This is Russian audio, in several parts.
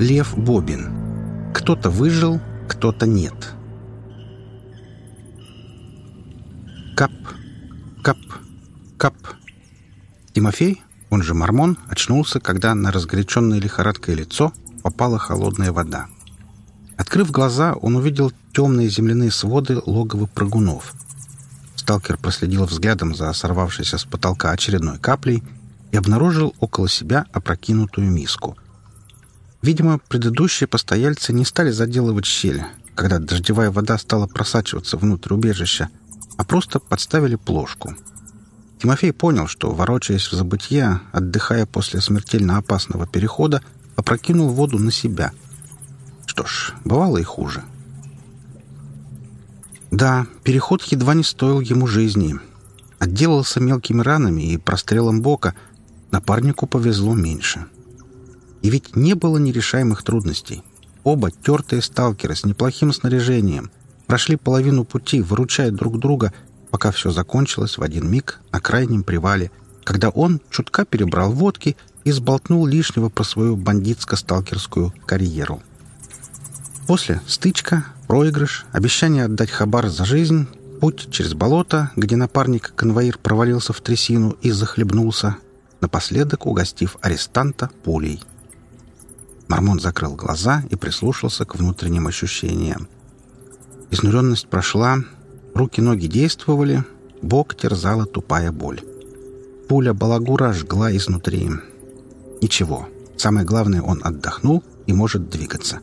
Лев Бобин. Кто-то выжил, кто-то нет. Кап, кап, кап. Тимофей, он же Мормон, очнулся, когда на разгоряченное лихорадкой лицо попала холодная вода. Открыв глаза, он увидел темные земляные своды логова прыгунов. Сталкер проследил взглядом за сорвавшейся с потолка очередной каплей и обнаружил около себя опрокинутую миску. Видимо, предыдущие постояльцы не стали заделывать щель, когда дождевая вода стала просачиваться внутрь убежища, а просто подставили плошку. Тимофей понял, что, ворочаясь в забытье, отдыхая после смертельно опасного перехода, опрокинул воду на себя. Что ж, бывало и хуже. Да, переход едва не стоил ему жизни. Отделался мелкими ранами и прострелом бока. Напарнику повезло меньше. И ведь не было нерешаемых трудностей. Оба тертые сталкеры с неплохим снаряжением прошли половину пути, выручая друг друга, пока все закончилось в один миг на крайнем привале, когда он чутка перебрал водки и сболтнул лишнего про свою бандитско-сталкерскую карьеру. После стычка, проигрыш, обещание отдать хабар за жизнь, путь через болото, где напарник-конвоир провалился в трясину и захлебнулся, напоследок угостив арестанта пулей. Мормон закрыл глаза и прислушался к внутренним ощущениям. Изнуренность прошла, руки-ноги действовали, бок терзала тупая боль. Пуля балагура жгла изнутри. Ничего. Самое главное, он отдохнул и может двигаться.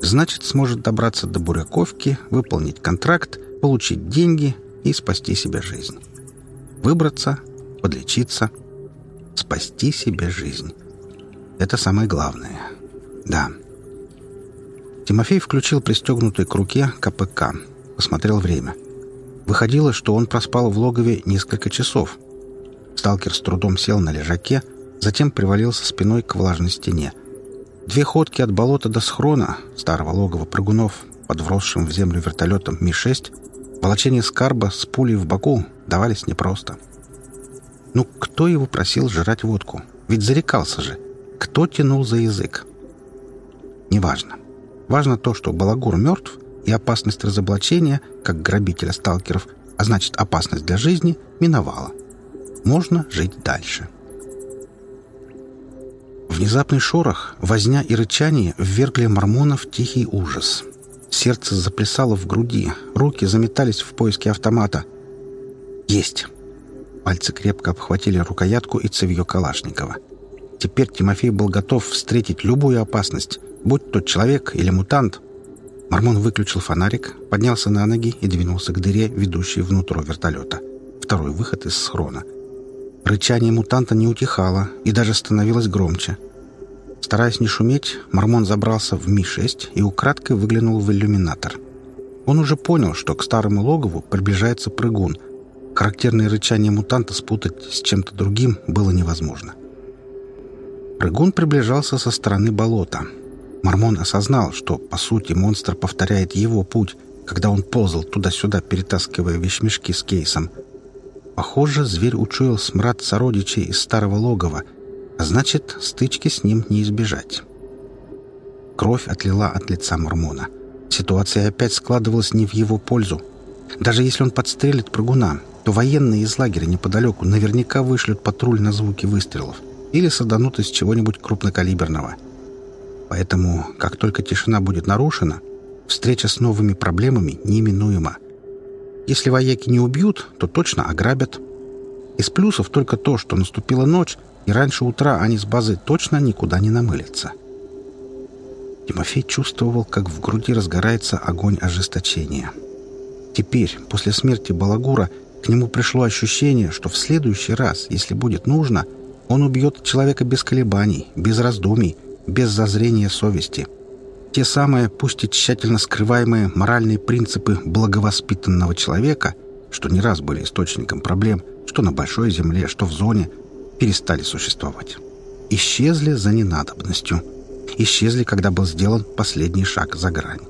Значит, сможет добраться до Буряковки, выполнить контракт, получить деньги и спасти себе жизнь. Выбраться, подлечиться, спасти себе жизнь. Это самое главное. Да. Тимофей включил пристегнутый к руке КПК. Посмотрел время. Выходило, что он проспал в логове несколько часов. Сталкер с трудом сел на лежаке, затем привалился спиной к влажной стене. Две ходки от болота до схрона, старого логова прыгунов, под вросшим в землю вертолетом Ми-6, волочение скарба с пулей в боку давались непросто. Ну, кто его просил жрать водку? Ведь зарекался же. Кто тянул за язык? Неважно. Важно то, что Балагур мертв, и опасность разоблачения, как грабителя сталкеров, а значит опасность для жизни, миновала. Можно жить дальше. Внезапный шорох, возня и рычание ввергли Мормона в тихий ужас. Сердце заплясало в груди, руки заметались в поиске автомата. «Есть!» Пальцы крепко обхватили рукоятку и цевье Калашникова. Теперь Тимофей был готов встретить любую опасность, будь то человек или мутант. Мормон выключил фонарик, поднялся на ноги и двинулся к дыре, ведущей внутрь вертолета. Второй выход из схрона — Рычание мутанта не утихало и даже становилось громче. Стараясь не шуметь, Мормон забрался в Ми-6 и украдкой выглянул в иллюминатор. Он уже понял, что к старому логову приближается прыгун. Характерное рычание мутанта спутать с чем-то другим было невозможно. Прыгун приближался со стороны болота. Мормон осознал, что, по сути, монстр повторяет его путь, когда он ползал туда-сюда, перетаскивая вещмешки с кейсом — Похоже, зверь учуял смрад сородичей из старого логова, а значит, стычки с ним не избежать. Кровь отлила от лица Мормона. Ситуация опять складывалась не в его пользу. Даже если он подстрелит прыгуна, то военные из лагеря неподалеку наверняка вышлют патруль на звуки выстрелов или саданут из чего-нибудь крупнокалиберного. Поэтому, как только тишина будет нарушена, встреча с новыми проблемами неминуема. Если вояки не убьют, то точно ограбят. Из плюсов только то, что наступила ночь, и раньше утра они с базы точно никуда не намылятся. Тимофей чувствовал, как в груди разгорается огонь ожесточения. Теперь, после смерти Балагура, к нему пришло ощущение, что в следующий раз, если будет нужно, он убьет человека без колебаний, без раздумий, без зазрения совести — те самые, пусть и тщательно скрываемые моральные принципы благовоспитанного человека, что не раз были источником проблем, что на большой земле, что в зоне, перестали существовать. Исчезли за ненадобностью. Исчезли, когда был сделан последний шаг за грань.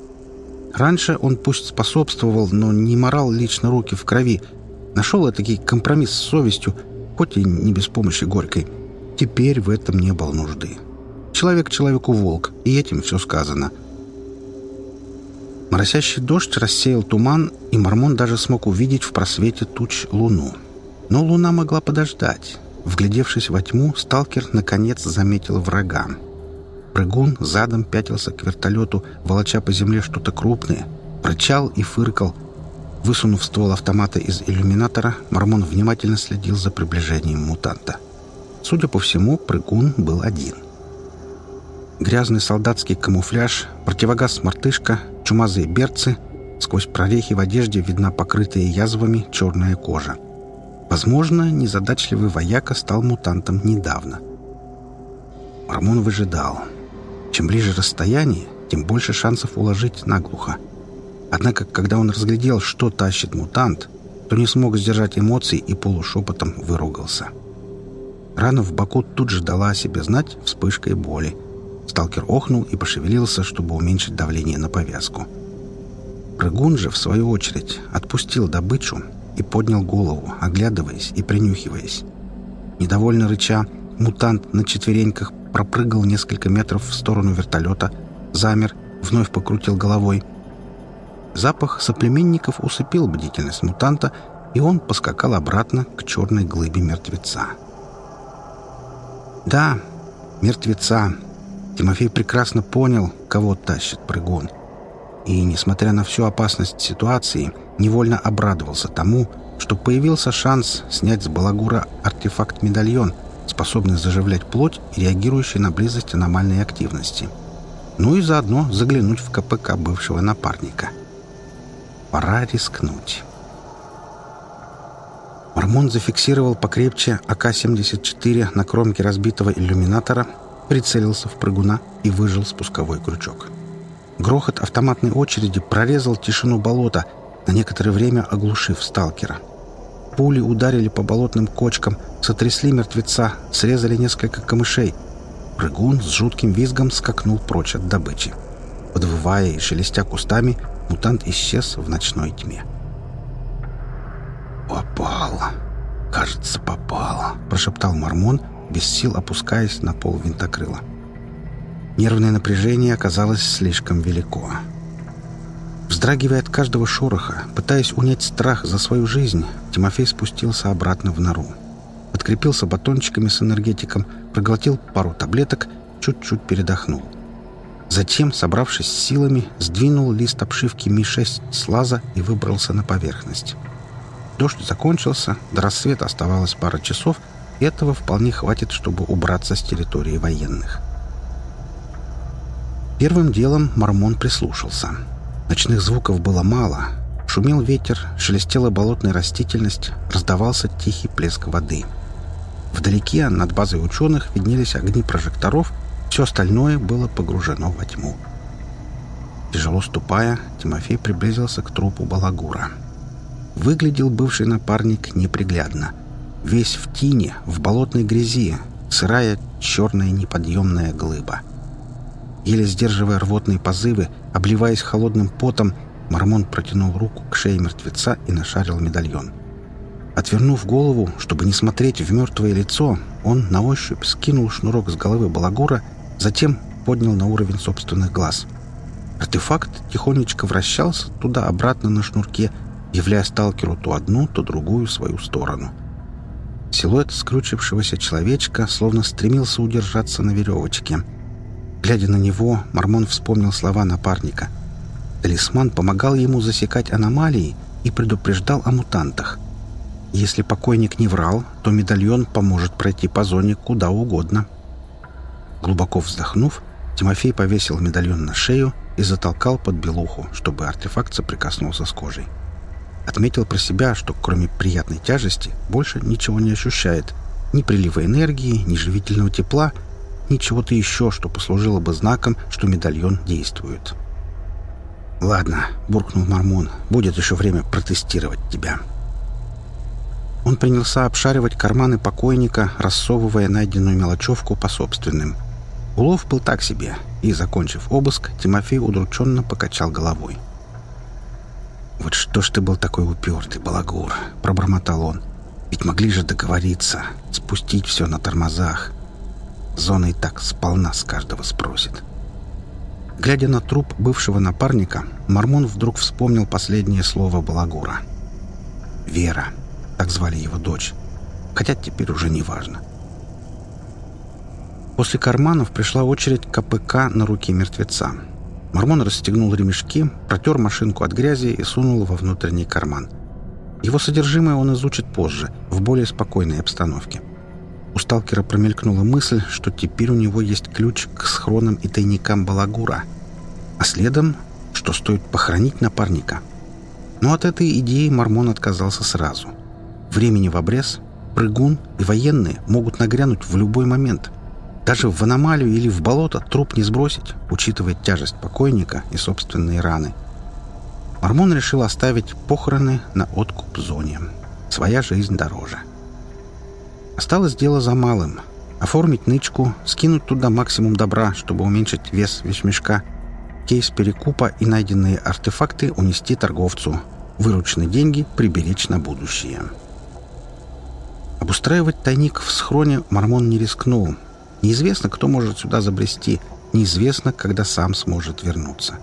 Раньше он пусть способствовал, но не морал лично руки в крови. Нашел этакий компромисс с совестью, хоть и не без помощи горькой. Теперь в этом не было нужды. Человек человеку волк, и этим все сказано. Моросящий дождь рассеял туман, и Мормон даже смог увидеть в просвете туч луну. Но луна могла подождать. Вглядевшись во тьму, сталкер наконец заметил врага. Прыгун задом пятился к вертолету, волоча по земле что-то крупное. Прочал и фыркал. Высунув ствол автомата из иллюминатора, Мормон внимательно следил за приближением мутанта. Судя по всему, прыгун был один. Грязный солдатский камуфляж, противогаз-мартышка, чумазые берцы. Сквозь прорехи в одежде видна покрытая язвами черная кожа. Возможно, незадачливый вояка стал мутантом недавно. Мормон выжидал. Чем ближе расстояние, тем больше шансов уложить наглухо. Однако, когда он разглядел, что тащит мутант, то не смог сдержать эмоций и полушепотом выругался. Рана в боку тут же дала о себе знать вспышкой боли. Сталкер охнул и пошевелился, чтобы уменьшить давление на повязку. Прыгун же, в свою очередь, отпустил добычу и поднял голову, оглядываясь и принюхиваясь. Недовольно рыча, мутант на четвереньках пропрыгал несколько метров в сторону вертолета, замер, вновь покрутил головой. Запах соплеменников усыпил бдительность мутанта, и он поскакал обратно к черной глыбе мертвеца. Да, мертвеца. Тимофей прекрасно понял, кого тащит прыгун. И, несмотря на всю опасность ситуации, невольно обрадовался тому, что появился шанс снять с балагура артефакт-медальон, способный заживлять плоть и реагирующий на близость аномальной активности. Ну и заодно заглянуть в КПК бывшего напарника. Пора рискнуть. Мормон зафиксировал покрепче АК-74 на кромке разбитого иллюминатора, прицелился в прыгуна и выжил спусковой крючок. Грохот автоматной очереди прорезал тишину болота, на некоторое время оглушив сталкера. Пули ударили по болотным кочкам, сотрясли мертвеца, срезали несколько камышей. Прыгун с жутким визгом скакнул прочь от добычи. Подвывая и шелестя кустами, мутант исчез в ночной тьме. «Попал! Кажется, попал!» — прошептал Мормон, без сил опускаясь на пол винтокрыла. Нервное напряжение оказалось слишком велико. Вздрагивая от каждого шороха, пытаясь унять страх за свою жизнь, Тимофей спустился обратно в нору. Подкрепился батончиками с энергетиком, проглотил пару таблеток, чуть-чуть передохнул. Затем, собравшись с силами, сдвинул лист обшивки Ми-6 с лаза и выбрался на поверхность. Дождь закончился, до рассвета оставалось пара часов, этого вполне хватит, чтобы убраться с территории военных. Первым делом Мормон прислушался. Ночных звуков было мало. Шумел ветер, шелестела болотная растительность, раздавался тихий плеск воды. Вдалеке, над базой ученых, виднелись огни прожекторов, все остальное было погружено во тьму. Тяжело ступая, Тимофей приблизился к трупу Балагура. Выглядел бывший напарник неприглядно. Весь в тине, в болотной грязи, сырая черная неподъемная глыба. Еле сдерживая рвотные позывы, обливаясь холодным потом, Мормон протянул руку к шее мертвеца и нашарил медальон. Отвернув голову, чтобы не смотреть в мертвое лицо, он на ощупь скинул шнурок с головы балагура, затем поднял на уровень собственных глаз. Артефакт тихонечко вращался туда-обратно на шнурке, являя сталкеру то одну, то другую свою сторону. Силуэт скручившегося человечка словно стремился удержаться на веревочке. Глядя на него, Мормон вспомнил слова напарника. Талисман помогал ему засекать аномалии и предупреждал о мутантах. Если покойник не врал, то медальон поможет пройти по зоне куда угодно. Глубоко вздохнув, Тимофей повесил медальон на шею и затолкал под белуху, чтобы артефакт соприкоснулся с кожей. Отметил про себя, что кроме приятной тяжести больше ничего не ощущает. Ни прилива энергии, ни живительного тепла, ни чего-то еще, что послужило бы знаком, что медальон действует. «Ладно», — буркнул Мормон, — «будет еще время протестировать тебя». Он принялся обшаривать карманы покойника, рассовывая найденную мелочевку по собственным. Улов был так себе, и, закончив обыск, Тимофей удрученно покачал головой. — «Вот что ж ты был такой упертый, балагур?» — пробормотал он. «Ведь могли же договориться, спустить все на тормозах». Зона и так сполна с каждого спросит. Глядя на труп бывшего напарника, Мормон вдруг вспомнил последнее слово Балагура. «Вера», так звали его дочь, хотя теперь уже не важно. После карманов пришла очередь КПК на руки мертвеца. Мормон расстегнул ремешки, протер машинку от грязи и сунул во внутренний карман. Его содержимое он изучит позже, в более спокойной обстановке. У сталкера промелькнула мысль, что теперь у него есть ключ к схронам и тайникам Балагура, а следом, что стоит похоронить напарника. Но от этой идеи Мормон отказался сразу. Времени в обрез, прыгун и военные могут нагрянуть в любой момент – даже в аномалию или в болото труп не сбросить, учитывая тяжесть покойника и собственные раны. Мормон решил оставить похороны на откуп зоне. Своя жизнь дороже. Осталось дело за малым. Оформить нычку, скинуть туда максимум добра, чтобы уменьшить вес вещмешка, кейс перекупа и найденные артефакты унести торговцу, вырученные деньги приберечь на будущее. Обустраивать тайник в схроне Мормон не рискнул — Неизвестно, кто может сюда забрести, неизвестно, когда сам сможет вернуться.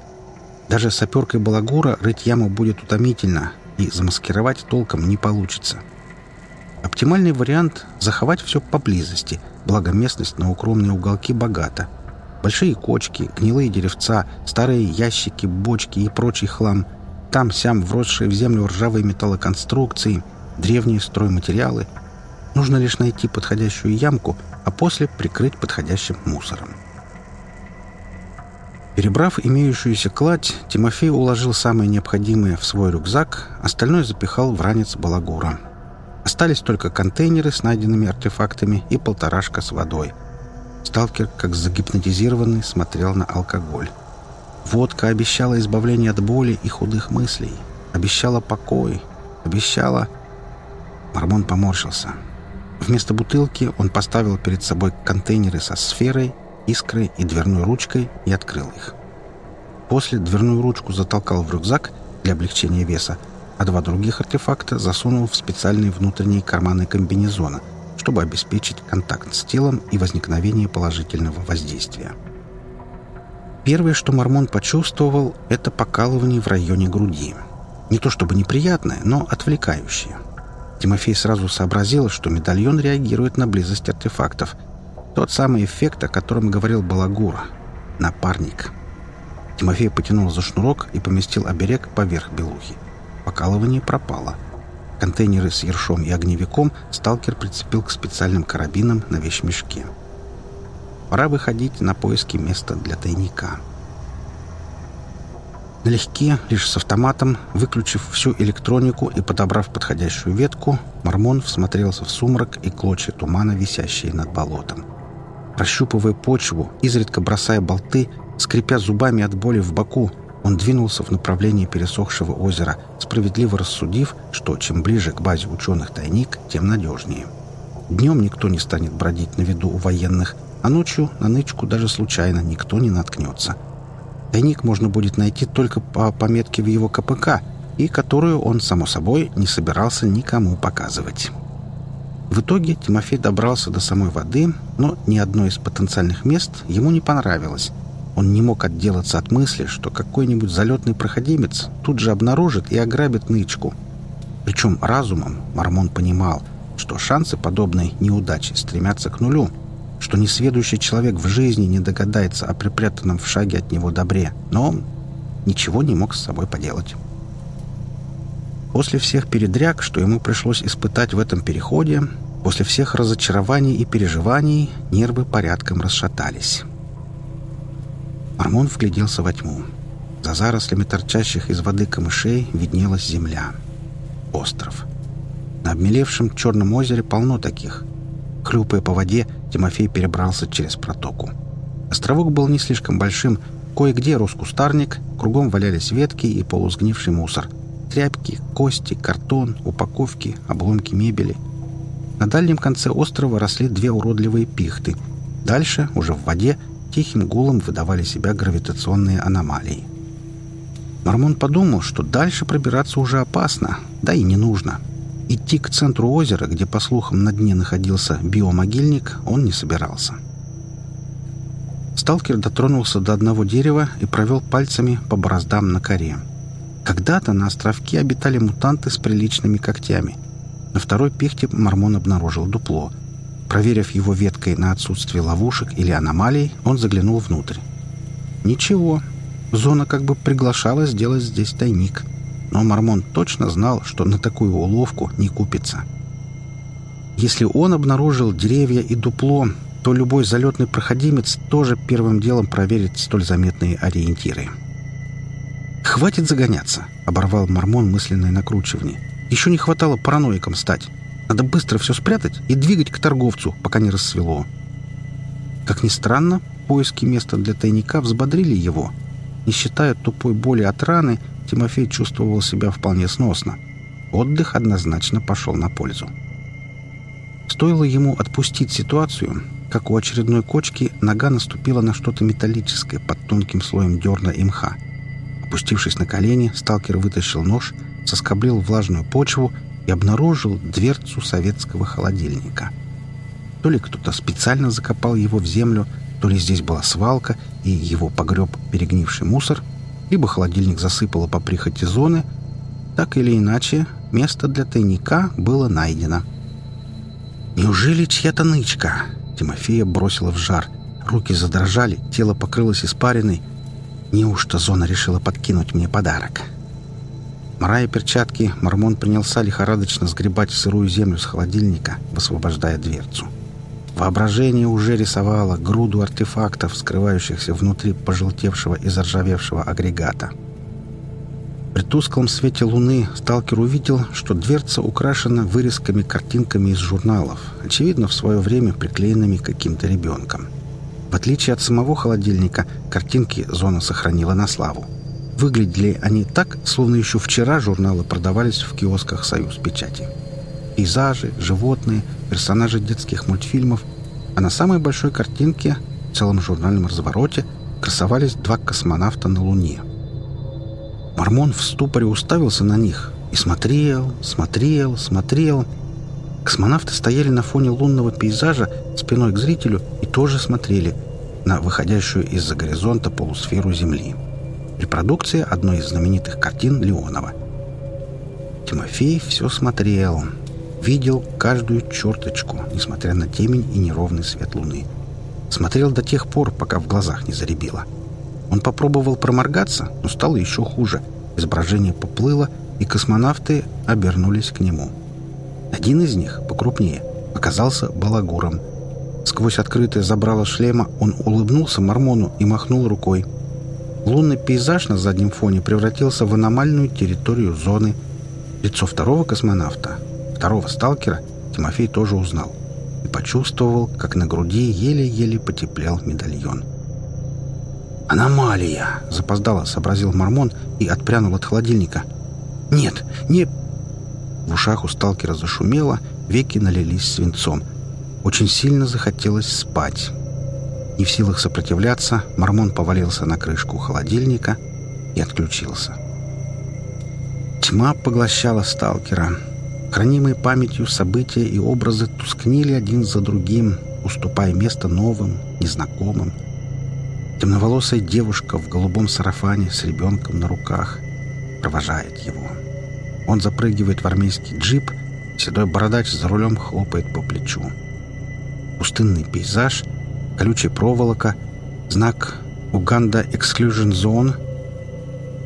Даже саперкой балагура рыть яму будет утомительно, и замаскировать толком не получится. Оптимальный вариант — заховать все поблизости, благо местность на укромные уголки богата. Большие кочки, гнилые деревца, старые ящики, бочки и прочий хлам, там-сям вросшие в землю ржавые металлоконструкции, древние стройматериалы. Нужно лишь найти подходящую ямку — а после прикрыть подходящим мусором. Перебрав имеющуюся кладь, Тимофей уложил самое необходимое в свой рюкзак, остальное запихал в ранец балагура. Остались только контейнеры с найденными артефактами и полторашка с водой. Сталкер, как загипнотизированный, смотрел на алкоголь. Водка обещала избавление от боли и худых мыслей. Обещала покой. Обещала... Мормон поморщился. Вместо бутылки он поставил перед собой контейнеры со сферой, искрой и дверной ручкой и открыл их. После дверную ручку затолкал в рюкзак для облегчения веса, а два других артефакта засунул в специальные внутренние карманы комбинезона, чтобы обеспечить контакт с телом и возникновение положительного воздействия. Первое, что Мормон почувствовал, это покалывание в районе груди. Не то чтобы неприятное, но отвлекающее – Тимофей сразу сообразил, что медальон реагирует на близость артефактов. Тот самый эффект, о котором говорил Балагур. Напарник. Тимофей потянул за шнурок и поместил оберег поверх белухи. Покалывание пропало. Контейнеры с ершом и огневиком сталкер прицепил к специальным карабинам на вещмешке. Пора выходить на поиски места для тайника. Налегке, лишь с автоматом, выключив всю электронику и подобрав подходящую ветку, Мормон всмотрелся в сумрак и клочья тумана, висящие над болотом. Прощупывая почву, изредка бросая болты, скрипя зубами от боли в боку, он двинулся в направлении пересохшего озера, справедливо рассудив, что чем ближе к базе ученых тайник, тем надежнее. Днем никто не станет бродить на виду у военных, а ночью на нычку даже случайно никто не наткнется – Тайник можно будет найти только по пометке в его КПК, и которую он, само собой, не собирался никому показывать. В итоге Тимофей добрался до самой воды, но ни одно из потенциальных мест ему не понравилось. Он не мог отделаться от мысли, что какой-нибудь залетный проходимец тут же обнаружит и ограбит нычку. Причем разумом Мормон понимал, что шансы подобной неудачи стремятся к нулю – что несведущий человек в жизни не догадается о припрятанном в шаге от него добре, но ничего не мог с собой поделать. После всех передряг, что ему пришлось испытать в этом переходе, после всех разочарований и переживаний, нервы порядком расшатались. Армон вгляделся во тьму. За зарослями торчащих из воды камышей виднелась земля. Остров. На обмелевшем черном озере полно таких. Хлюпая по воде, Тимофей перебрался через протоку. Островок был не слишком большим, кое-где рос кустарник, кругом валялись ветки и полусгнивший мусор. Тряпки, кости, картон, упаковки, обломки мебели. На дальнем конце острова росли две уродливые пихты. Дальше, уже в воде, тихим гулом выдавали себя гравитационные аномалии. Мормон подумал, что дальше пробираться уже опасно, да и не нужно. Идти к центру озера, где, по слухам, на дне находился биомогильник, он не собирался. Сталкер дотронулся до одного дерева и провел пальцами по бороздам на коре. Когда-то на островке обитали мутанты с приличными когтями. На второй пихте Мормон обнаружил дупло. Проверив его веткой на отсутствие ловушек или аномалий, он заглянул внутрь. Ничего. Зона как бы приглашала сделать здесь тайник. Но Мормон точно знал, что на такую уловку не купится. Если он обнаружил деревья и дупло, то любой залетный проходимец тоже первым делом проверит столь заметные ориентиры. «Хватит загоняться», — оборвал Мормон мысленное накручивание. «Еще не хватало параноиком стать. Надо быстро все спрятать и двигать к торговцу, пока не рассвело». Как ни странно, поиски места для тайника взбодрили его. Не считая тупой боли от раны, Тимофей чувствовал себя вполне сносно. Отдых однозначно пошел на пользу. Стоило ему отпустить ситуацию, как у очередной кочки нога наступила на что-то металлическое под тонким слоем дерна и мха. Опустившись на колени, сталкер вытащил нож, соскоблил влажную почву и обнаружил дверцу советского холодильника. То ли кто-то специально закопал его в землю, то ли здесь была свалка, и его погреб перегнивший мусор, либо холодильник засыпало по прихоти зоны. Так или иначе, место для тайника было найдено. «Неужели чья-то нычка?» Тимофея бросила в жар. Руки задрожали, тело покрылось испариной. Неужто зона решила подкинуть мне подарок? Мрая перчатки, Мормон принялся лихорадочно сгребать сырую землю с холодильника, высвобождая дверцу. Воображение уже рисовало груду артефактов, скрывающихся внутри пожелтевшего и заржавевшего агрегата. При тусклом свете луны сталкер увидел, что дверца украшена вырезками-картинками из журналов, очевидно, в свое время приклеенными каким-то ребенком. В отличие от самого холодильника, картинки зона сохранила на славу. Выглядели они так, словно еще вчера журналы продавались в киосках «Союз печати». Пейзажи, животные, персонажи детских мультфильмов, а на самой большой картинке, в целом журнальном развороте, красовались два космонавта на Луне – Мормон в ступоре уставился на них и смотрел, смотрел, смотрел. Космонавты стояли на фоне лунного пейзажа спиной к зрителю и тоже смотрели на выходящую из-за горизонта полусферу Земли. Репродукция одной из знаменитых картин Леонова. Тимофей все смотрел, видел каждую черточку, несмотря на темень и неровный свет луны. Смотрел до тех пор, пока в глазах не заребило. — он попробовал проморгаться, но стало еще хуже. Изображение поплыло, и космонавты обернулись к нему. Один из них, покрупнее, оказался балагуром. Сквозь открытое забрало шлема он улыбнулся Мормону и махнул рукой. Лунный пейзаж на заднем фоне превратился в аномальную территорию зоны. Лицо второго космонавта, второго сталкера, Тимофей тоже узнал и почувствовал, как на груди еле-еле потеплел медальон. «Аномалия!» — запоздало сообразил Мормон и отпрянул от холодильника. «Нет, не...» В ушах у сталкера зашумело, веки налились свинцом. Очень сильно захотелось спать. Не в силах сопротивляться, Мормон повалился на крышку холодильника и отключился. Тьма поглощала сталкера. Хранимые памятью события и образы тускнили один за другим, уступая место новым, незнакомым, Темноволосая девушка в голубом сарафане с ребенком на руках провожает его. Он запрыгивает в армейский джип, седой бородач за рулем хлопает по плечу. Пустынный пейзаж, колючая проволока, знак «Уганда Exclusion Zone»,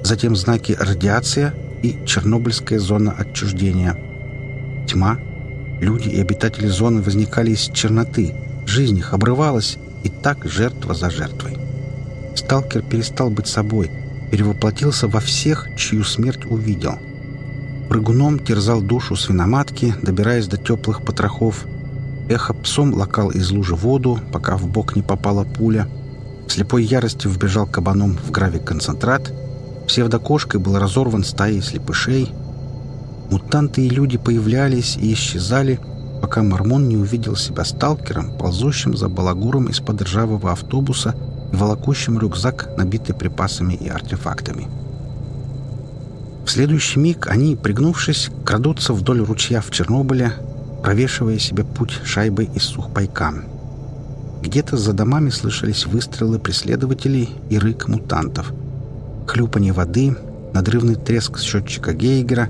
затем знаки «Радиация» и «Чернобыльская зона отчуждения». Тьма, люди и обитатели зоны возникали из черноты, жизнь их обрывалась, и так жертва за жертвой. Сталкер перестал быть собой, перевоплотился во всех, чью смерть увидел. Прыгуном терзал душу свиноматки, добираясь до теплых потрохов. Эхо псом лакал из лужи воду, пока в бок не попала пуля. В слепой ярости вбежал кабаном в гравик-концентрат. Псевдокошкой был разорван стаей слепышей. Мутанты и люди появлялись и исчезали, пока Мормон не увидел себя сталкером, ползущим за балагуром из-под ржавого автобуса — и волокущим рюкзак, набитый припасами и артефактами. В следующий миг они, пригнувшись, крадутся вдоль ручья в Чернобыле, провешивая себе путь шайбой из сухпайка. Где-то за домами слышались выстрелы преследователей и рык мутантов. Хлюпанье воды, надрывный треск счетчика Гейгера.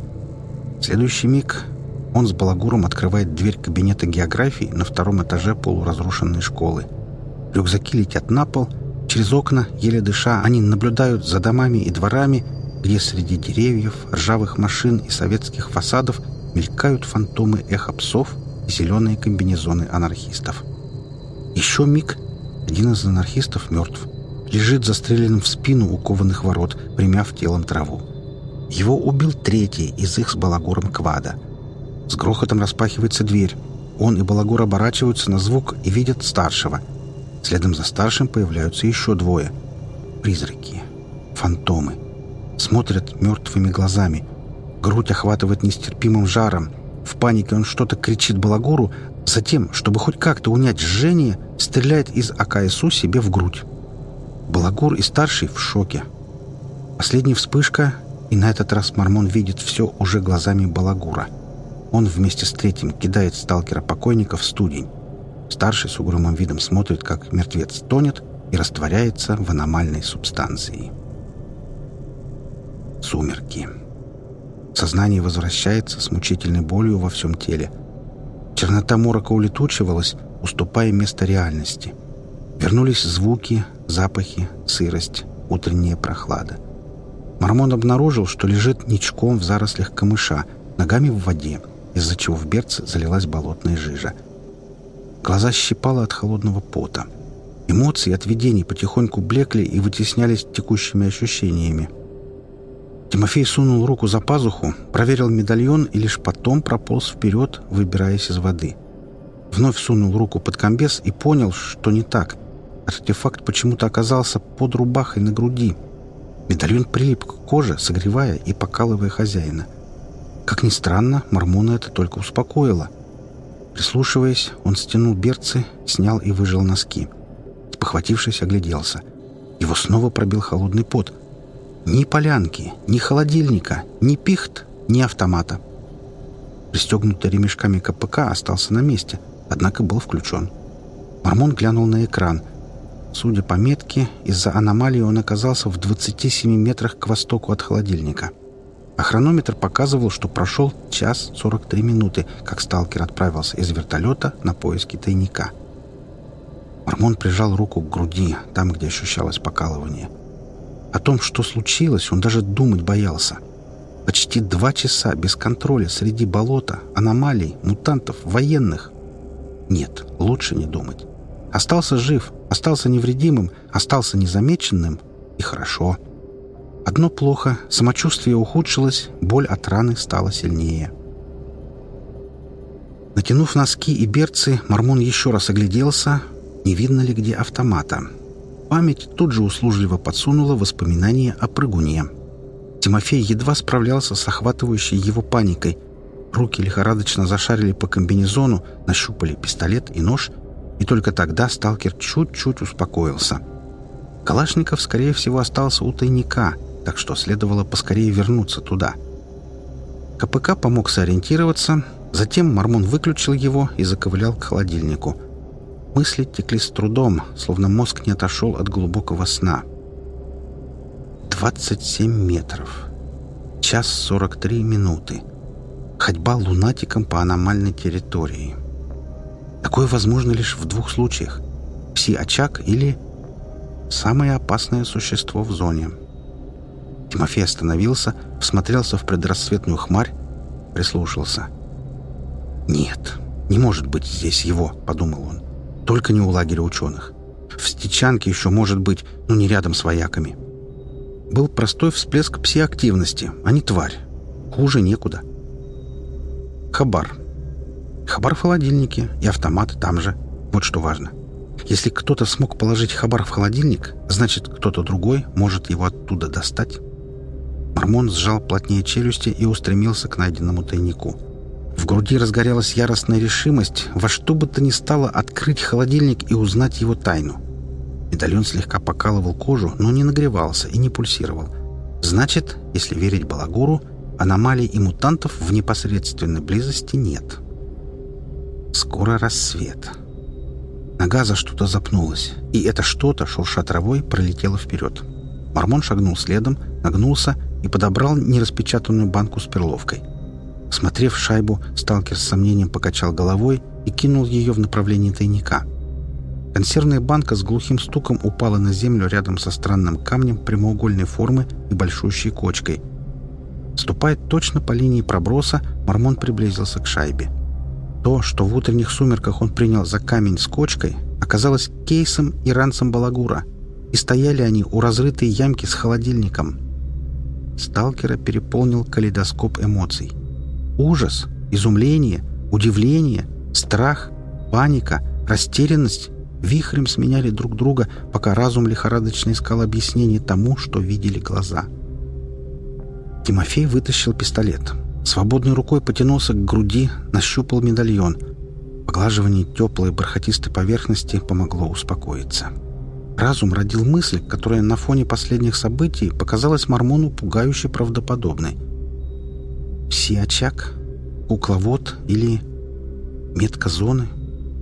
Следующий миг он с балагуром открывает дверь кабинета географии на втором этаже полуразрушенной школы. Рюкзаки летят на пол. Через окна, еле дыша, они наблюдают за домами и дворами, где среди деревьев, ржавых машин и советских фасадов мелькают фантомы эхопсов и зеленые комбинезоны анархистов. Еще миг. Один из анархистов мертв. Лежит застреленным в спину у кованых ворот, примяв телом траву. Его убил третий из их с балагуром квада. С грохотом распахивается дверь. Он и балагур оборачиваются на звук и видят старшего. Следом за старшим появляются еще двое. Призраки. Фантомы смотрят мертвыми глазами. Грудь охватывает нестерпимым жаром. В панике он что-то кричит Балагуру, затем, чтобы хоть как-то унять жжение, стреляет из АКСУ себе в грудь. Балагур и старший в шоке. Последняя вспышка, и на этот раз Мормон видит все уже глазами Балагура. Он вместе с третьим кидает сталкера-покойника в студень. Старший с угрюмым видом смотрит, как мертвец тонет и растворяется в аномальной субстанции. Сумерки. Сознание возвращается с мучительной болью во всем теле. Чернота морока улетучивалась, уступая место реальности. Вернулись звуки, запахи, сырость, утренняя прохлада. Мормон обнаружил, что лежит ничком в зарослях камыша, ногами в воде, из-за чего в берце залилась болотная жижа. Глаза щипало от холодного пота. Эмоции от видений потихоньку блекли и вытеснялись текущими ощущениями. Тимофей сунул руку за пазуху, проверил медальон и лишь потом прополз вперед, выбираясь из воды. Вновь сунул руку под комбез и понял, что не так. Артефакт почему-то оказался под рубахой на груди. Медальон прилип к коже, согревая и покалывая хозяина. Как ни странно, Мормона это только успокоило. Прислушиваясь, он стянул берцы, снял и выжил носки. Спохватившись, огляделся. Его снова пробил холодный пот — ни полянки, ни холодильника, ни пихт, ни автомата. Пристегнутый ремешками КПК остался на месте, однако был включен. Мормон глянул на экран. Судя по метке, из-за аномалии он оказался в 27 метрах к востоку от холодильника. А хронометр показывал, что прошел час 43 минуты, как сталкер отправился из вертолета на поиски тайника. Мормон прижал руку к груди, там, где ощущалось покалывание – о том, что случилось, он даже думать боялся. Почти два часа без контроля среди болота, аномалий, мутантов, военных. Нет, лучше не думать. Остался жив, остался невредимым, остался незамеченным, и хорошо. Одно плохо, самочувствие ухудшилось, боль от раны стала сильнее. Натянув носки и берцы, Мормон еще раз огляделся, не видно ли где автомата. Память тут же услужливо подсунула воспоминания о прыгуне. Тимофей едва справлялся с охватывающей его паникой. Руки лихорадочно зашарили по комбинезону, нащупали пистолет и нож, и только тогда сталкер чуть-чуть успокоился. Калашников, скорее всего, остался у тайника, так что следовало поскорее вернуться туда. КПК помог сориентироваться, затем Мормон выключил его и заковылял к холодильнику – Мысли текли с трудом, словно мозг не отошел от глубокого сна. 27 метров. Час 43 минуты. Ходьба лунатиком по аномальной территории. Такое возможно лишь в двух случаях. Пси-очаг или самое опасное существо в зоне. Тимофей остановился, всмотрелся в предрассветную хмарь, прислушался. «Нет, не может быть здесь его», — подумал он. Только не у лагеря ученых. В Стечанке еще может быть, но не рядом с вояками. Был простой всплеск псиактивности, а не тварь. Хуже некуда. Хабар. Хабар в холодильнике и автомат там же. Вот что важно. Если кто-то смог положить хабар в холодильник, значит, кто-то другой может его оттуда достать. Мормон сжал плотнее челюсти и устремился к найденному тайнику. В груди разгорелась яростная решимость во что бы то ни стало открыть холодильник и узнать его тайну. Медальон слегка покалывал кожу, но не нагревался и не пульсировал. Значит, если верить Балагуру, аномалий и мутантов в непосредственной близости нет. Скоро рассвет. Нога за что-то запнулась, и это что-то, шурша травой, пролетело вперед. Мормон шагнул следом, нагнулся и подобрал нераспечатанную банку с перловкой. Смотрев шайбу, сталкер с сомнением покачал головой и кинул ее в направлении тайника. Консервная банка с глухим стуком упала на землю рядом со странным камнем прямоугольной формы и большущей кочкой. Ступая точно по линии проброса, Мормон приблизился к шайбе. То, что в утренних сумерках он принял за камень с кочкой, оказалось кейсом и ранцем балагура, и стояли они у разрытой ямки с холодильником. Сталкера переполнил калейдоскоп эмоций. Ужас, изумление, удивление, страх, паника, растерянность вихрем сменяли друг друга, пока разум лихорадочно искал объяснение тому, что видели глаза. Тимофей вытащил пистолет — Свободной рукой потянулся к груди, нащупал медальон. Поглаживание теплой бархатистой поверхности помогло успокоиться. Разум родил мысль, которая на фоне последних событий показалась Мормону пугающе правдоподобной. Пси-очаг? Кукловод? Или метка зоны?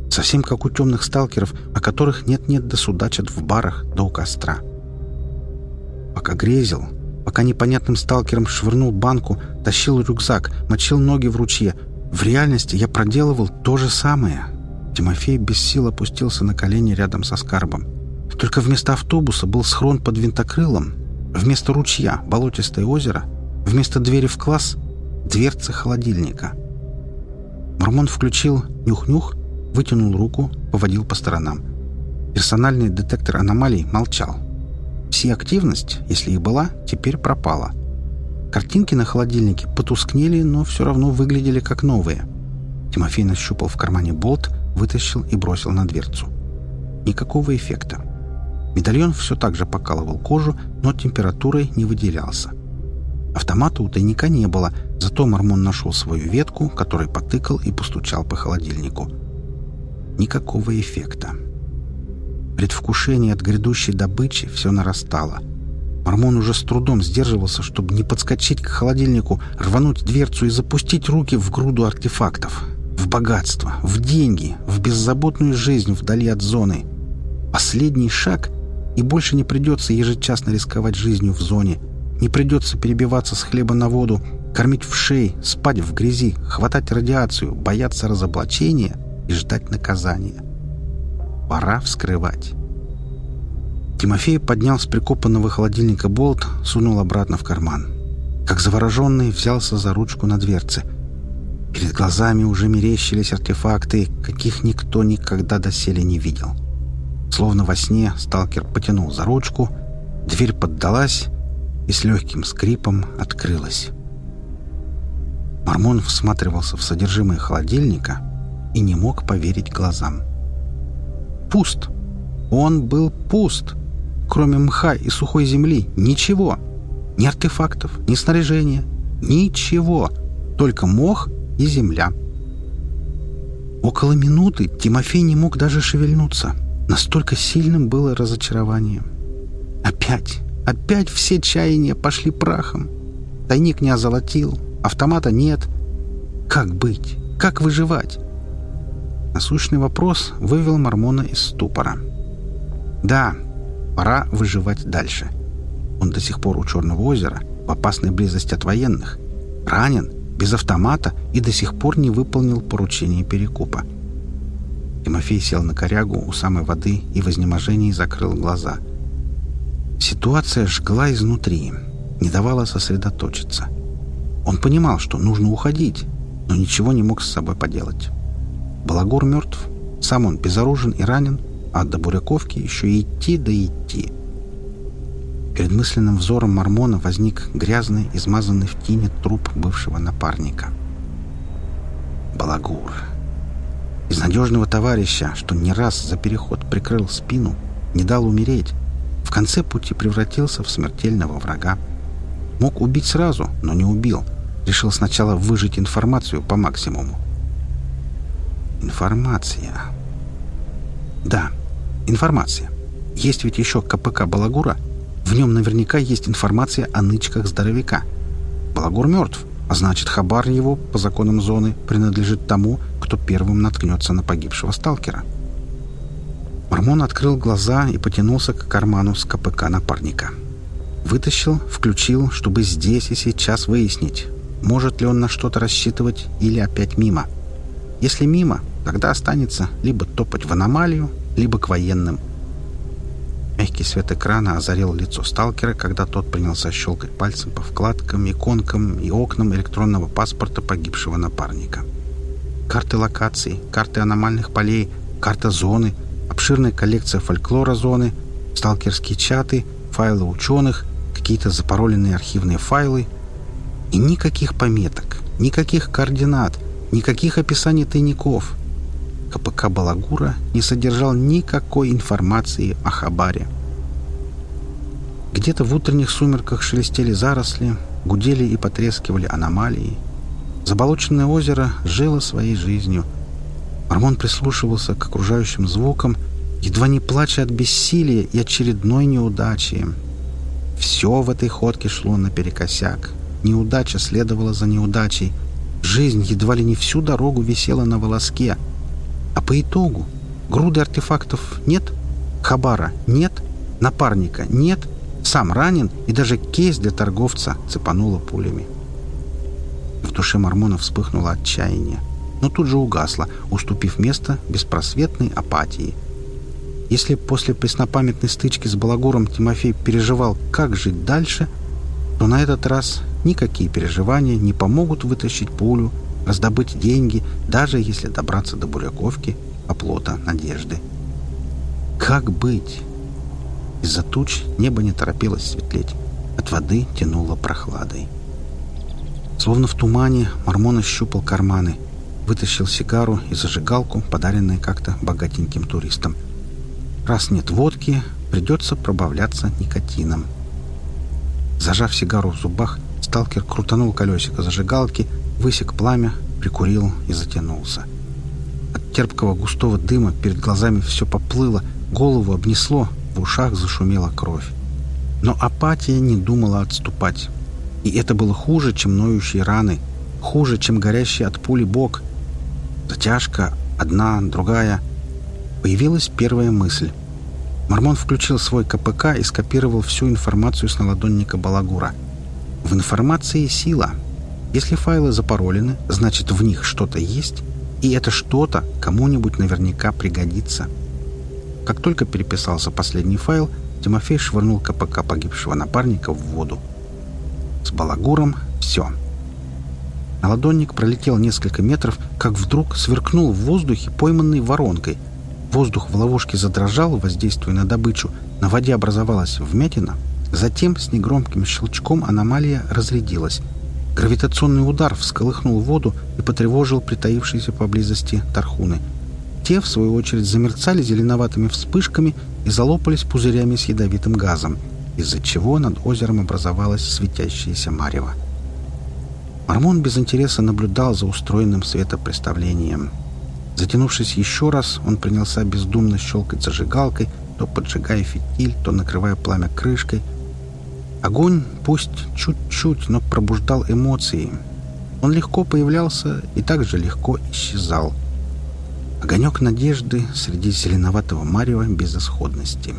Совсем как у темных сталкеров, о которых нет-нет да судачат в барах да у костра. Пока грезил, пока непонятным сталкером швырнул банку, тащил рюкзак, мочил ноги в ручье. В реальности я проделывал то же самое. Тимофей без сил опустился на колени рядом со скарбом. Только вместо автобуса был схрон под винтокрылом, вместо ручья — болотистое озеро, вместо двери в класс — дверца холодильника. Мормон включил нюх-нюх, вытянул руку, поводил по сторонам. Персональный детектор аномалий молчал. Пси-активность, если и была, теперь пропала. Картинки на холодильнике потускнели, но все равно выглядели как новые. Тимофей нащупал в кармане болт, вытащил и бросил на дверцу. Никакого эффекта. Медальон все так же покалывал кожу, но температурой не выделялся. Автомата у тайника не было, зато Мормон нашел свою ветку, которой потыкал и постучал по холодильнику. Никакого эффекта. Предвкушение от грядущей добычи все нарастало. Мормон уже с трудом сдерживался, чтобы не подскочить к холодильнику, рвануть дверцу и запустить руки в груду артефактов. В богатство, в деньги, в беззаботную жизнь вдали от зоны. Последний шаг, и больше не придется ежечасно рисковать жизнью в зоне. Не придется перебиваться с хлеба на воду, кормить в шее, спать в грязи, хватать радиацию, бояться разоблачения и ждать наказания. Пора вскрывать. Тимофей поднял с прикопанного холодильника болт, сунул обратно в карман. Как завороженный, взялся за ручку на дверце. Перед глазами уже мерещились артефакты, каких никто никогда доселе не видел. Словно во сне сталкер потянул за ручку, дверь поддалась и с легким скрипом открылась. Мормон всматривался в содержимое холодильника и не мог поверить глазам пуст. Он был пуст. Кроме мха и сухой земли ничего. Ни артефактов, ни снаряжения. Ничего. Только мох и земля. Около минуты Тимофей не мог даже шевельнуться. Настолько сильным было разочарование. Опять, опять все чаяния пошли прахом. Тайник не озолотил, автомата нет. Как быть? Как выживать? Насущный вопрос вывел Мормона из ступора. Да, пора выживать дальше. Он до сих пор у Черного озера, в опасной близости от военных. Ранен, без автомата и до сих пор не выполнил поручение перекупа. Тимофей сел на корягу у самой воды и в изнеможении закрыл глаза. Ситуация жгла изнутри, не давала сосредоточиться. Он понимал, что нужно уходить, но ничего не мог с собой поделать. Балагур мертв, сам он безоружен и ранен, а до Буряковки еще идти да идти. Перед мысленным взором Мормона возник грязный, измазанный в тине труп бывшего напарника. Балагур. Из надежного товарища, что не раз за переход прикрыл спину, не дал умереть, в конце пути превратился в смертельного врага. Мог убить сразу, но не убил. Решил сначала выжить информацию по максимуму. Информация. Да, информация. Есть ведь еще КПК Балагура. В нем наверняка есть информация о нычках здоровяка. Балагур мертв, а значит, хабар его, по законам зоны, принадлежит тому, кто первым наткнется на погибшего сталкера. Мормон открыл глаза и потянулся к карману с КПК напарника. Вытащил, включил, чтобы здесь и сейчас выяснить, может ли он на что-то рассчитывать или опять мимо. Если мимо, тогда останется либо топать в аномалию, либо к военным. Мягкий свет экрана озарил лицо сталкера, когда тот принялся щелкать пальцем по вкладкам, иконкам и окнам электронного паспорта погибшего напарника. Карты локаций, карты аномальных полей, карта зоны, обширная коллекция фольклора зоны, сталкерские чаты, файлы ученых, какие-то запароленные архивные файлы и никаких пометок, никаких координат, никаких описаний тайников. КПК Балагура не содержал никакой информации о Хабаре. Где-то в утренних сумерках шелестели заросли, гудели и потрескивали аномалии. Заболоченное озеро жило своей жизнью. Армон прислушивался к окружающим звукам, едва не плача от бессилия и очередной неудачи. Все в этой ходке шло наперекосяк. Неудача следовала за неудачей. Жизнь едва ли не всю дорогу висела на волоске. А по итогу груды артефактов нет, хабара нет, напарника нет, сам ранен и даже кейс для торговца цепануло пулями. В душе Мормона вспыхнуло отчаяние, но тут же угасло, уступив место беспросветной апатии – если после преснопамятной стычки с Балагуром Тимофей переживал, как жить дальше, то на этот раз никакие переживания не помогут вытащить пулю, раздобыть деньги, даже если добраться до Буряковки, оплота надежды. Как быть? Из-за туч небо не торопилось светлеть. От воды тянуло прохладой. Словно в тумане Мормон ощупал карманы, вытащил сигару и зажигалку, подаренные как-то богатеньким туристам – Раз нет водки, придется пробавляться никотином. Зажав сигару в зубах, сталкер крутанул колесико зажигалки, высек пламя, прикурил и затянулся. От терпкого густого дыма перед глазами все поплыло, голову обнесло, в ушах зашумела кровь. Но апатия не думала отступать. И это было хуже, чем ноющие раны, хуже, чем горящий от пули бок. Затяжка, одна, другая — Появилась первая мысль. Мормон включил свой КПК и скопировал всю информацию с наладонника Балагура. В информации сила. Если файлы запаролены, значит в них что-то есть, и это что-то кому-нибудь наверняка пригодится. Как только переписался последний файл, Тимофей швырнул КПК погибшего напарника в воду. С Балагуром все. Наладонник пролетел несколько метров, как вдруг сверкнул в воздухе пойманной воронкой — Воздух в ловушке задрожал, воздействуя на добычу. На воде образовалась вмятина. Затем с негромким щелчком аномалия разрядилась. Гравитационный удар всколыхнул воду и потревожил притаившиеся поблизости тархуны. Те, в свою очередь, замерцали зеленоватыми вспышками и залопались пузырями с ядовитым газом, из-за чего над озером образовалась светящаяся марево. Мормон без интереса наблюдал за устроенным светопреставлением. Затянувшись еще раз, он принялся бездумно щелкать зажигалкой, то поджигая фитиль, то накрывая пламя крышкой. Огонь, пусть чуть-чуть, но пробуждал эмоции. Он легко появлялся и также легко исчезал. Огонек надежды среди зеленоватого марева безысходности.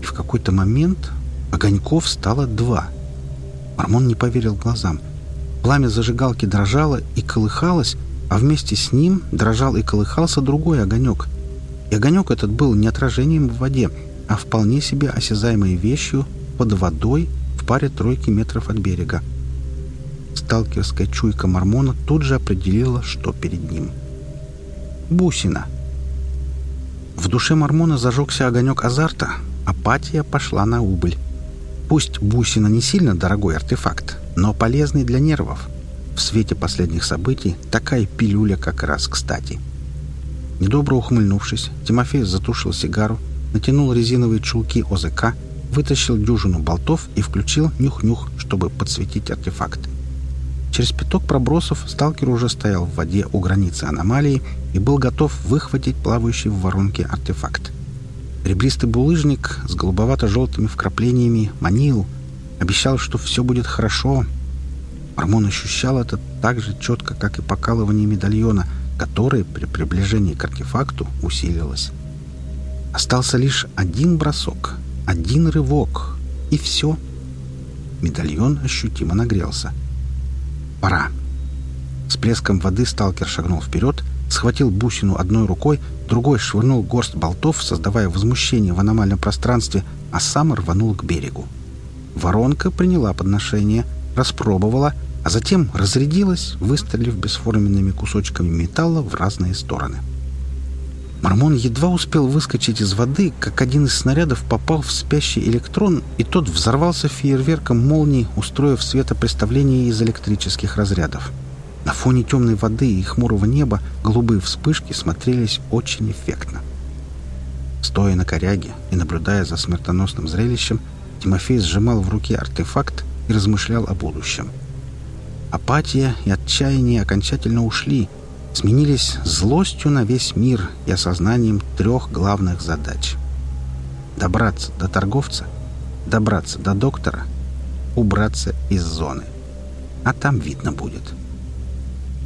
И в какой-то момент огоньков стало два. Мормон не поверил глазам. Пламя зажигалки дрожало и колыхалось, а вместе с ним дрожал и колыхался другой огонек. И огонек этот был не отражением в воде, а вполне себе осязаемой вещью под водой в паре тройки метров от берега. Сталкерская чуйка мормона тут же определила, что перед ним. Бусина. В душе мормона зажегся огонек азарта, апатия пошла на убыль. Пусть бусина не сильно дорогой артефакт, но полезный для нервов. В свете последних событий такая пилюля как раз кстати. Недобро ухмыльнувшись, Тимофей затушил сигару, натянул резиновые чулки ОЗК, вытащил дюжину болтов и включил нюх-нюх, чтобы подсветить артефакты. Через пяток пробросов сталкер уже стоял в воде у границы аномалии и был готов выхватить плавающий в воронке артефакт. Ребристый булыжник с голубовато-желтыми вкраплениями манил, обещал, что все будет хорошо, Армон ощущал это так же четко, как и покалывание медальона, которое при приближении к артефакту усилилось. Остался лишь один бросок, один рывок, и все. Медальон ощутимо нагрелся. «Пора!» С плеском воды сталкер шагнул вперед, схватил бусину одной рукой, другой швырнул горсть болтов, создавая возмущение в аномальном пространстве, а сам рванул к берегу. Воронка приняла подношение, распробовала, а затем разрядилась, выстрелив бесформенными кусочками металла в разные стороны. Мормон едва успел выскочить из воды, как один из снарядов попал в спящий электрон, и тот взорвался фейерверком молний, устроив светопреставление из электрических разрядов. На фоне темной воды и хмурого неба голубые вспышки смотрелись очень эффектно. Стоя на коряге и наблюдая за смертоносным зрелищем, Тимофей сжимал в руке артефакт и размышлял о будущем. Апатия и отчаяние окончательно ушли, сменились злостью на весь мир и осознанием трех главных задач. Добраться до торговца, добраться до доктора, убраться из зоны. А там видно будет. —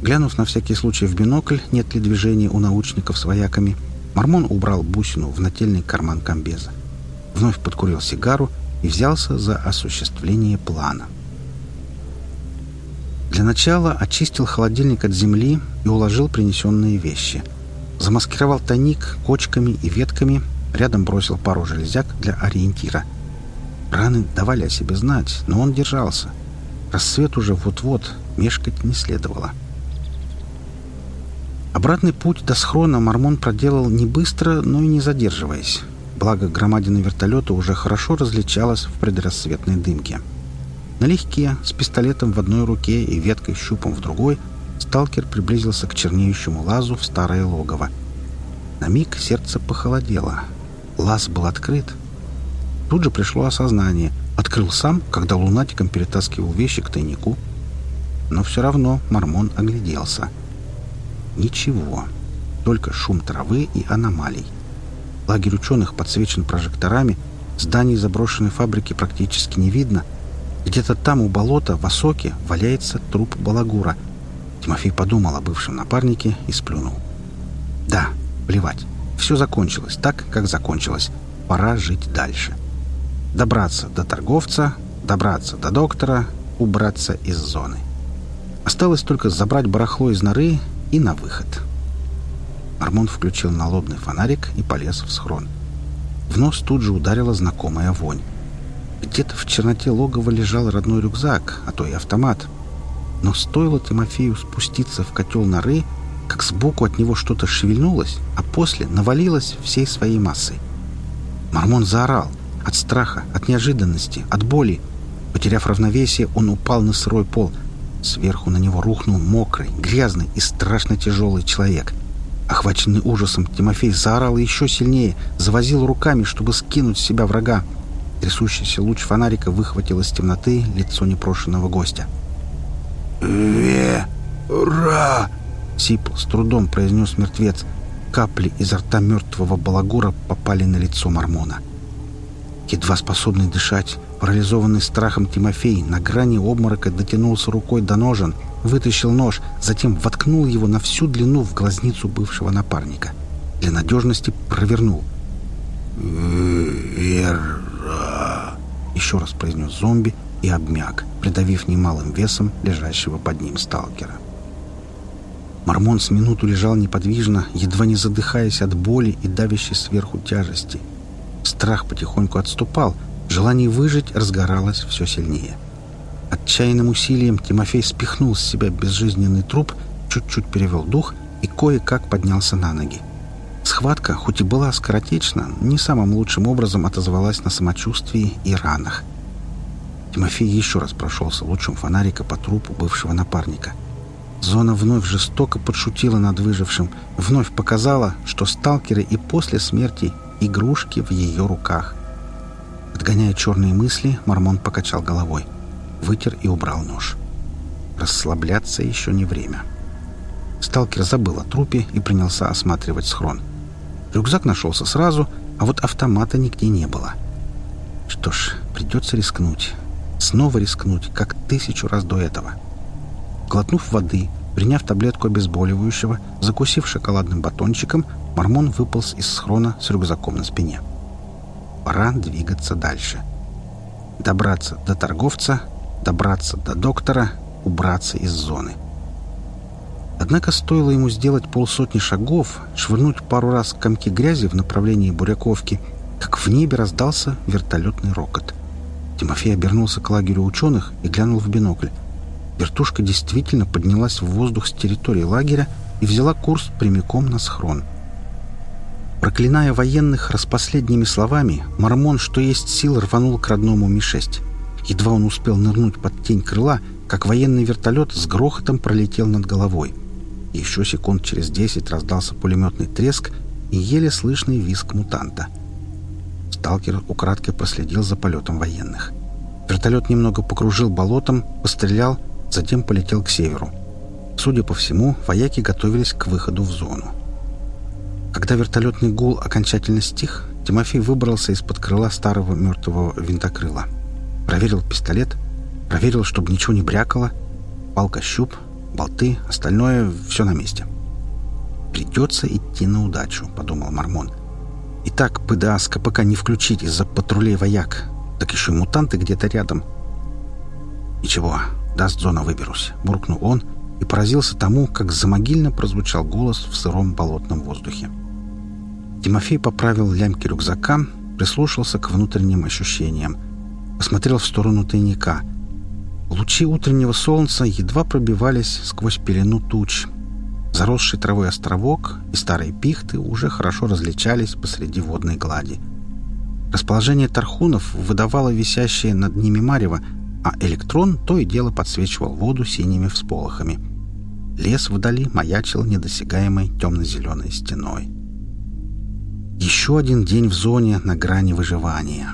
Глянув на всякий случай в бинокль, нет ли движения у научников с вояками, Мормон убрал бусину в нательный карман комбеза. Вновь подкурил сигару и взялся за осуществление плана. Для начала очистил холодильник от земли и уложил принесенные вещи. Замаскировал тайник кочками и ветками, рядом бросил пару железяк для ориентира. Раны давали о себе знать, но он держался. Рассвет уже вот-вот, мешкать не следовало. — Обратный путь до схрона Мормон проделал не быстро, но и не задерживаясь. Благо, громадина вертолета уже хорошо различалась в предрассветной дымке. Налегке, с пистолетом в одной руке и веткой щупом в другой, сталкер приблизился к чернеющему лазу в старое логово. На миг сердце похолодело. Лаз был открыт. Тут же пришло осознание. Открыл сам, когда лунатиком перетаскивал вещи к тайнику. Но все равно Мормон огляделся — Ничего. Только шум травы и аномалий. Лагерь ученых подсвечен прожекторами, зданий заброшенной фабрики практически не видно. Где-то там у болота, в осоке, валяется труп балагура. Тимофей подумал о бывшем напарнике и сплюнул. Да, плевать. Все закончилось так, как закончилось. Пора жить дальше. Добраться до торговца, добраться до доктора, убраться из зоны. Осталось только забрать барахло из норы и на выход. Армон включил налобный фонарик и полез в схрон. В нос тут же ударила знакомая вонь. Где-то в черноте логова лежал родной рюкзак, а то и автомат. Но стоило Тимофею спуститься в котел норы, как сбоку от него что-то шевельнулось, а после навалилось всей своей массой. Мармон заорал. От страха, от неожиданности, от боли. Потеряв равновесие, он упал на сырой пол — Сверху на него рухнул мокрый, грязный и страшно тяжелый человек. Охваченный ужасом, Тимофей заорал еще сильнее, завозил руками, чтобы скинуть с себя врага. Трясущийся луч фонарика выхватил из темноты лицо непрошенного гостя. «Ве-ра!» — сипло, с трудом произнес мертвец. Капли изо рта мертвого балагура попали на лицо Мормона. Едва способный дышать, Парализованный страхом Тимофей на грани обморока дотянулся рукой до ножен, вытащил нож, затем воткнул его на всю длину в глазницу бывшего напарника. Для надежности провернул. «Вера!» — еще раз произнес зомби и обмяк, придавив немалым весом лежащего под ним сталкера. Мормон с минуту лежал неподвижно, едва не задыхаясь от боли и давящей сверху тяжести. Страх потихоньку отступал — Желание выжить разгоралось все сильнее. Отчаянным усилием Тимофей спихнул с себя безжизненный труп, чуть-чуть перевел дух и кое-как поднялся на ноги. Схватка, хоть и была скоротечна, не самым лучшим образом отозвалась на самочувствии и ранах. Тимофей еще раз прошелся лучом фонарика по трупу бывшего напарника. Зона вновь жестоко подшутила над выжившим, вновь показала, что сталкеры и после смерти игрушки в ее руках. Отгоняя черные мысли, Мормон покачал головой. Вытер и убрал нож. Расслабляться еще не время. Сталкер забыл о трупе и принялся осматривать схрон. Рюкзак нашелся сразу, а вот автомата нигде не было. Что ж, придется рискнуть. Снова рискнуть, как тысячу раз до этого. Глотнув воды, Приняв таблетку обезболивающего, закусив шоколадным батончиком, Мормон выполз из схрона с рюкзаком на спине. Пора двигаться дальше. Добраться до торговца, добраться до доктора, убраться из зоны. Однако стоило ему сделать полсотни шагов, швырнуть пару раз комки грязи в направлении Буряковки, как в небе раздался вертолетный рокот. Тимофей обернулся к лагерю ученых и глянул в бинокль. Вертушка действительно поднялась в воздух с территории лагеря и взяла курс прямиком на схрон. Проклиная военных распоследними словами, Мормон, что есть сил, рванул к родному Ми-6. Едва он успел нырнуть под тень крыла, как военный вертолет с грохотом пролетел над головой. Еще секунд через десять раздался пулеметный треск и еле слышный визг мутанта. Сталкер украдкой проследил за полетом военных. Вертолет немного покружил болотом, пострелял, затем полетел к северу. Судя по всему, вояки готовились к выходу в зону. Когда вертолетный гул окончательно стих, Тимофей выбрался из-под крыла старого мертвого винтокрыла. Проверил пистолет, проверил, чтобы ничего не брякало, палка-щуп, болты, остальное — все на месте. «Придется идти на удачу», — подумал Мормон. «И так ПДА с КПК не включить из-за патрулей вояк. Так еще и мутанты где-то рядом». «Ничего, даст зона выберусь», — буркнул он и поразился тому, как замогильно прозвучал голос в сыром болотном воздухе. Тимофей поправил лямки рюкзака, прислушался к внутренним ощущениям, посмотрел в сторону тайника — Лучи утреннего солнца едва пробивались сквозь пелену туч. Заросший травой островок и старые пихты уже хорошо различались посреди водной глади. Расположение тархунов выдавало висящее над ними марево, а электрон то и дело подсвечивал воду синими всполохами. Лес вдали маячил недосягаемой темно-зеленой стеной. Еще один день в зоне на грани выживания.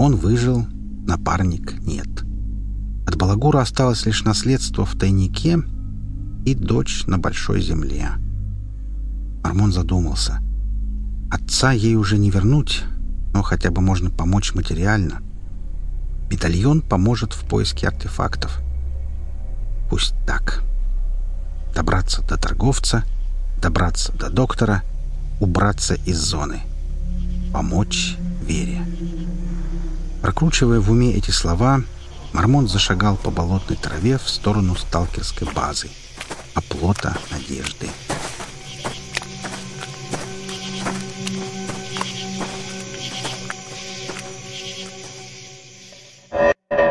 Он выжил, напарник нет. — от Балагура осталось лишь наследство в тайнике и дочь на большой земле. Армон задумался. Отца ей уже не вернуть, но хотя бы можно помочь материально. Медальон поможет в поиске артефактов. Пусть так. Добраться до торговца, добраться до доктора, убраться из зоны. Помочь Вере. Прокручивая в уме эти слова, Мормон зашагал по болотной траве в сторону сталкерской базы, оплота надежды. Thank